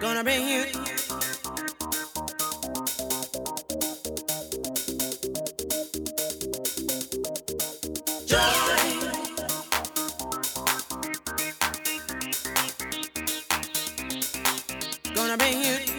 Gonna bring you. Joy. Gonna bring you.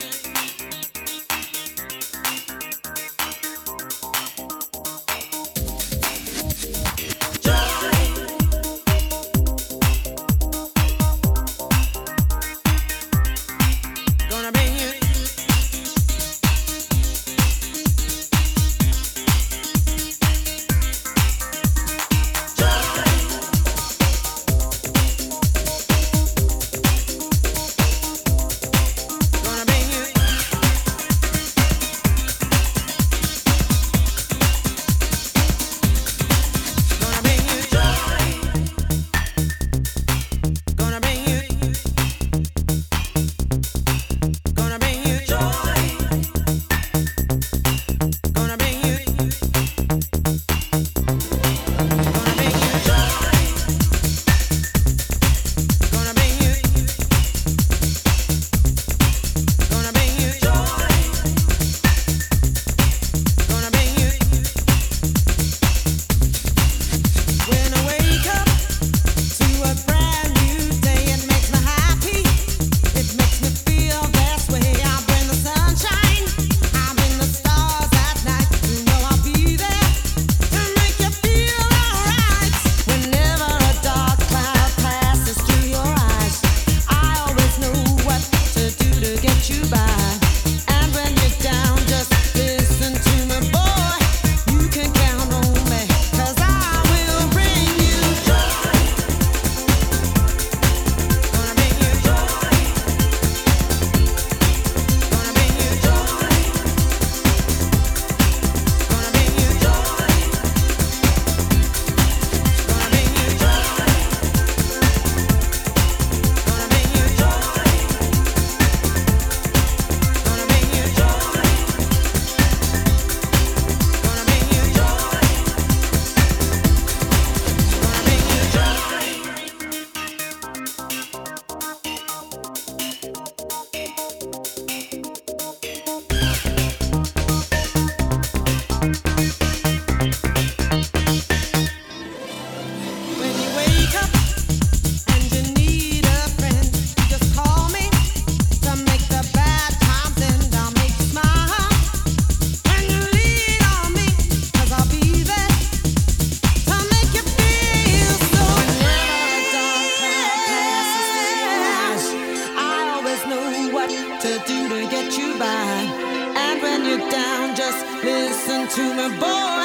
just listen to me, boy.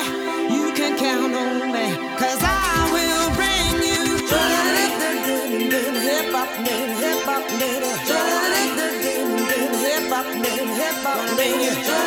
You can count on me, cause I will bring you joy. Hip hop, hip hop, hip hop, hip hop, hip hop, hip hop, hip hop, hip hop, hip hop,